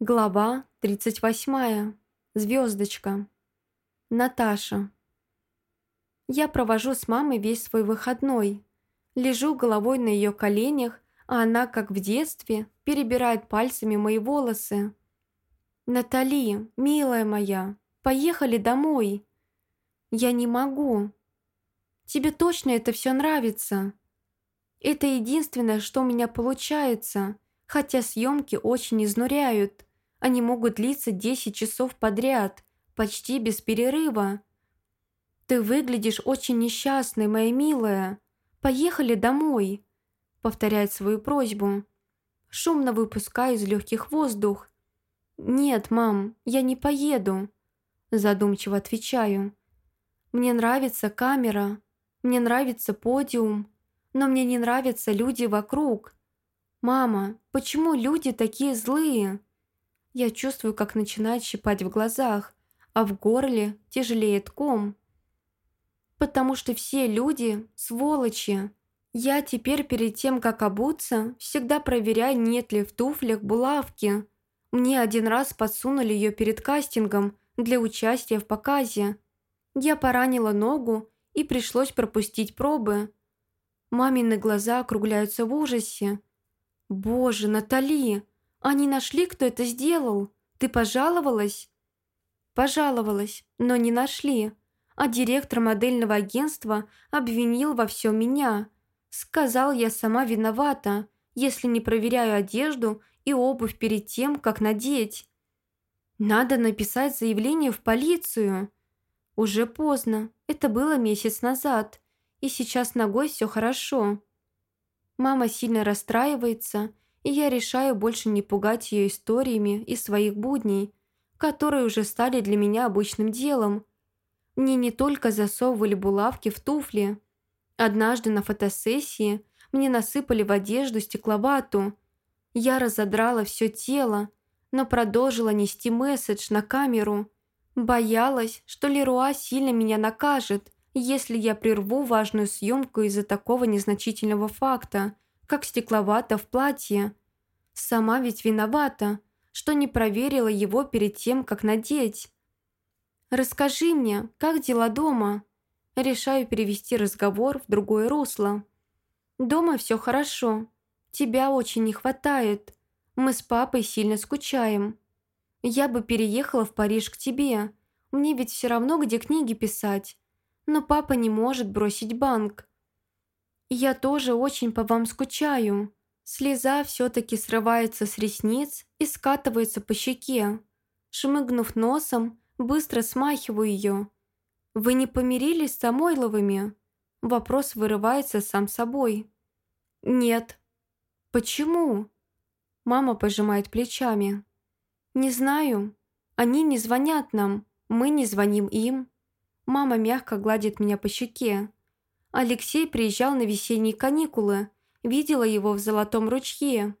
Глава 38. Звездочка. Наташа. Я провожу с мамой весь свой выходной. Лежу головой на ее коленях, а она, как в детстве, перебирает пальцами мои волосы. «Натали, милая моя, поехали домой!» «Я не могу!» «Тебе точно это все нравится?» «Это единственное, что у меня получается, хотя съемки очень изнуряют». Они могут длиться 10 часов подряд, почти без перерыва. «Ты выглядишь очень несчастной, моя милая. Поехали домой», — повторяет свою просьбу. Шумно выпускаю из легких воздух. «Нет, мам, я не поеду», — задумчиво отвечаю. «Мне нравится камера, мне нравится подиум, но мне не нравятся люди вокруг. Мама, почему люди такие злые?» Я чувствую, как начинает щипать в глазах, а в горле тяжелеет ком. Потому что все люди – сволочи. Я теперь перед тем, как обуться, всегда проверяю, нет ли в туфлях булавки. Мне один раз подсунули ее перед кастингом для участия в показе. Я поранила ногу и пришлось пропустить пробы. Мамины глаза округляются в ужасе. «Боже, Натали, они нашли, кто это сделал. Ты пожаловалась?» «Пожаловалась, но не нашли. А директор модельного агентства обвинил во всем меня. Сказал, я сама виновата, если не проверяю одежду и обувь перед тем, как надеть. Надо написать заявление в полицию. Уже поздно, это было месяц назад, и сейчас ногой все хорошо. Мама сильно расстраивается и я решаю больше не пугать ее историями из своих будней, которые уже стали для меня обычным делом. Мне не только засовывали булавки в туфли. Однажды на фотосессии мне насыпали в одежду стекловату. Я разодрала все тело, но продолжила нести месседж на камеру. Боялась, что Леруа сильно меня накажет, если я прерву важную съемку из-за такого незначительного факта – как стекловато в платье. Сама ведь виновата, что не проверила его перед тем, как надеть. «Расскажи мне, как дела дома?» Решаю перевести разговор в другое русло. «Дома все хорошо. Тебя очень не хватает. Мы с папой сильно скучаем. Я бы переехала в Париж к тебе. Мне ведь все равно, где книги писать. Но папа не может бросить банк. «Я тоже очень по вам скучаю». Слеза все-таки срывается с ресниц и скатывается по щеке. Шмыгнув носом, быстро смахиваю ее. «Вы не помирились с Самойловыми?» Вопрос вырывается сам собой. «Нет». «Почему?» Мама пожимает плечами. «Не знаю. Они не звонят нам, мы не звоним им». Мама мягко гладит меня по щеке. Алексей приезжал на весенние каникулы, видела его в Золотом ручье.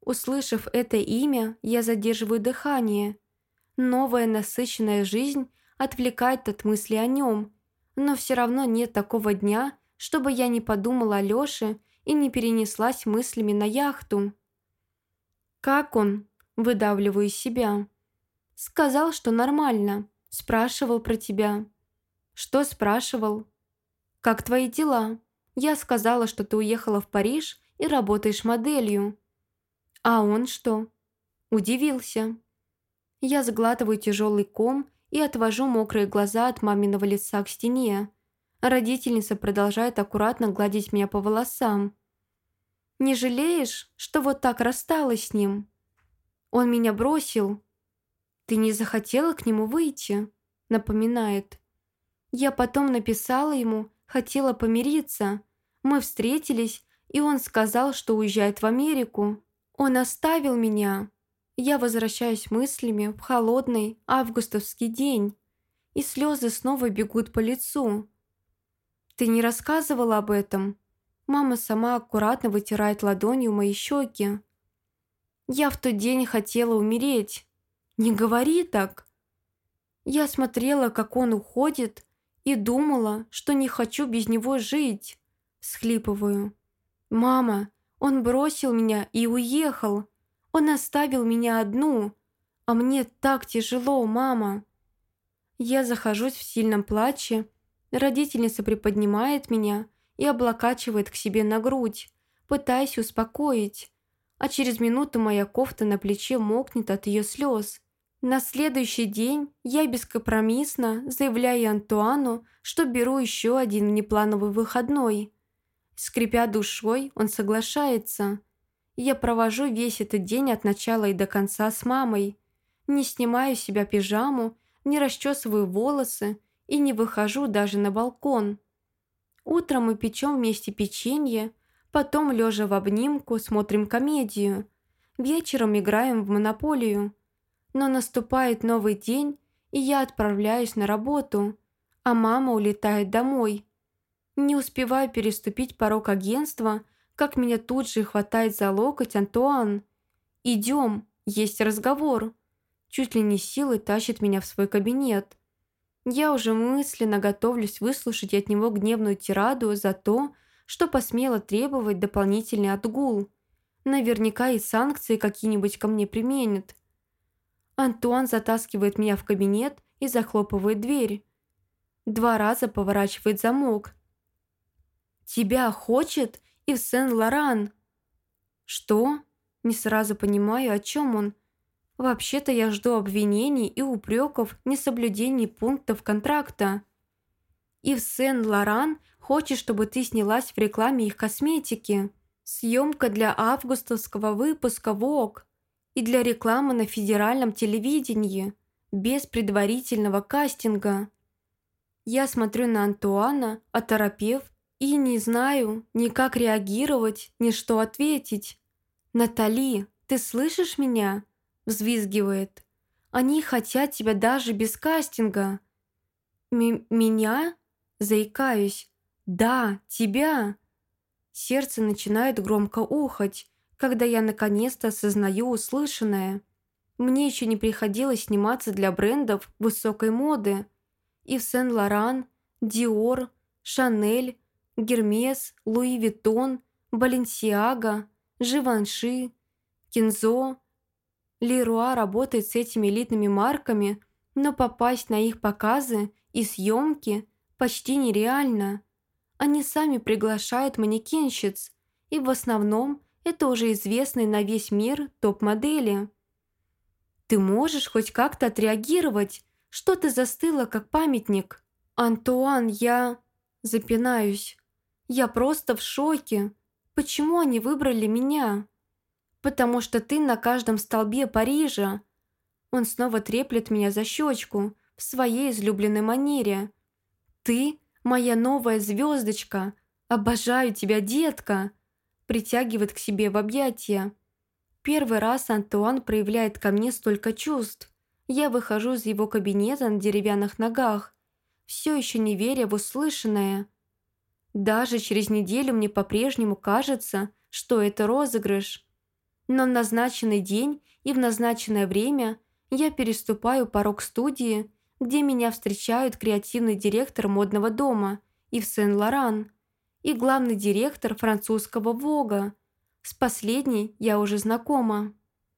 Услышав это имя, я задерживаю дыхание. Новая насыщенная жизнь отвлекает от мысли о нем, но все равно нет такого дня, чтобы я не подумала о Лёше и не перенеслась мыслями на яхту. «Как он?» – выдавливаю из себя. «Сказал, что нормально. Спрашивал про тебя». «Что спрашивал?» «Как твои дела? Я сказала, что ты уехала в Париж и работаешь моделью». «А он что?» Удивился. Я сглатываю тяжелый ком и отвожу мокрые глаза от маминого лица к стене. Родительница продолжает аккуратно гладить меня по волосам. «Не жалеешь, что вот так рассталась с ним?» «Он меня бросил». «Ты не захотела к нему выйти?» напоминает. Я потом написала ему, хотела помириться. Мы встретились, и он сказал, что уезжает в Америку. Он оставил меня. Я возвращаюсь мыслями в холодный августовский день, и слезы снова бегут по лицу. «Ты не рассказывала об этом?» Мама сама аккуратно вытирает ладонью мои щеки. «Я в тот день хотела умереть. Не говори так!» Я смотрела, как он уходит, и думала, что не хочу без него жить. Схлипываю. «Мама, он бросил меня и уехал. Он оставил меня одну. А мне так тяжело, мама. Я захожусь в сильном плаче. Родительница приподнимает меня и облокачивает к себе на грудь, пытаясь успокоить. А через минуту моя кофта на плече мокнет от ее слез. На следующий день я бескомпромиссно заявляю Антуану, что беру еще один неплановый выходной. Скрипя душой, он соглашается. Я провожу весь этот день от начала и до конца с мамой. Не снимаю с себя пижаму, не расчесываю волосы и не выхожу даже на балкон. Утром мы печем вместе печенье, потом, лежа в обнимку, смотрим комедию. Вечером играем в монополию. Но наступает новый день, и я отправляюсь на работу, а мама улетает домой. Не успеваю переступить порог агентства, как меня тут же хватает за локоть Антуан. «Идем, есть разговор». Чуть ли не силой тащит меня в свой кабинет. Я уже мысленно готовлюсь выслушать от него гневную тираду за то, что посмело требовать дополнительный отгул. Наверняка и санкции какие-нибудь ко мне применят. Антуан затаскивает меня в кабинет и захлопывает дверь. Два раза поворачивает замок. «Тебя хочет и в Сен-Лоран!» «Что?» Не сразу понимаю, о чем он. Вообще-то я жду обвинений и упреков в несоблюдении пунктов контракта. И в Сен-Лоран хочет, чтобы ты снялась в рекламе их косметики. Съемка для августовского выпуска ВОК и для рекламы на федеральном телевидении, без предварительного кастинга. Я смотрю на Антуана, оторопев, и не знаю ни как реагировать, ни что ответить. «Натали, ты слышишь меня?» – взвизгивает. «Они хотят тебя даже без кастинга». М «Меня?» – заикаюсь. «Да, тебя!» Сердце начинает громко ухать, когда я наконец-то осознаю услышанное. Мне еще не приходилось сниматься для брендов высокой моды. И в Сен-Лоран, Диор, Шанель, Гермес, Луи Виттон, Баленсиага, Живанши, Кинзо. Леруа работает с этими элитными марками, но попасть на их показы и съемки почти нереально. Они сами приглашают манекенщиц, и в основном это уже известные на весь мир топ-модели. Ты можешь хоть как-то отреагировать? Что ты застыла, как памятник? Антуан, я... Запинаюсь. Я просто в шоке. Почему они выбрали меня? Потому что ты на каждом столбе Парижа. Он снова треплет меня за щечку в своей излюбленной манере. Ты моя новая звездочка. Обожаю тебя, детка притягивает к себе в объятия. Первый раз Антуан проявляет ко мне столько чувств. Я выхожу из его кабинета на деревянных ногах, все еще не веря в услышанное. Даже через неделю мне по-прежнему кажется, что это розыгрыш. Но в назначенный день и в назначенное время я переступаю порог студии, где меня встречают креативный директор модного дома и в Сен-Лоран – и главный директор французского ВОГа. С последней я уже знакома.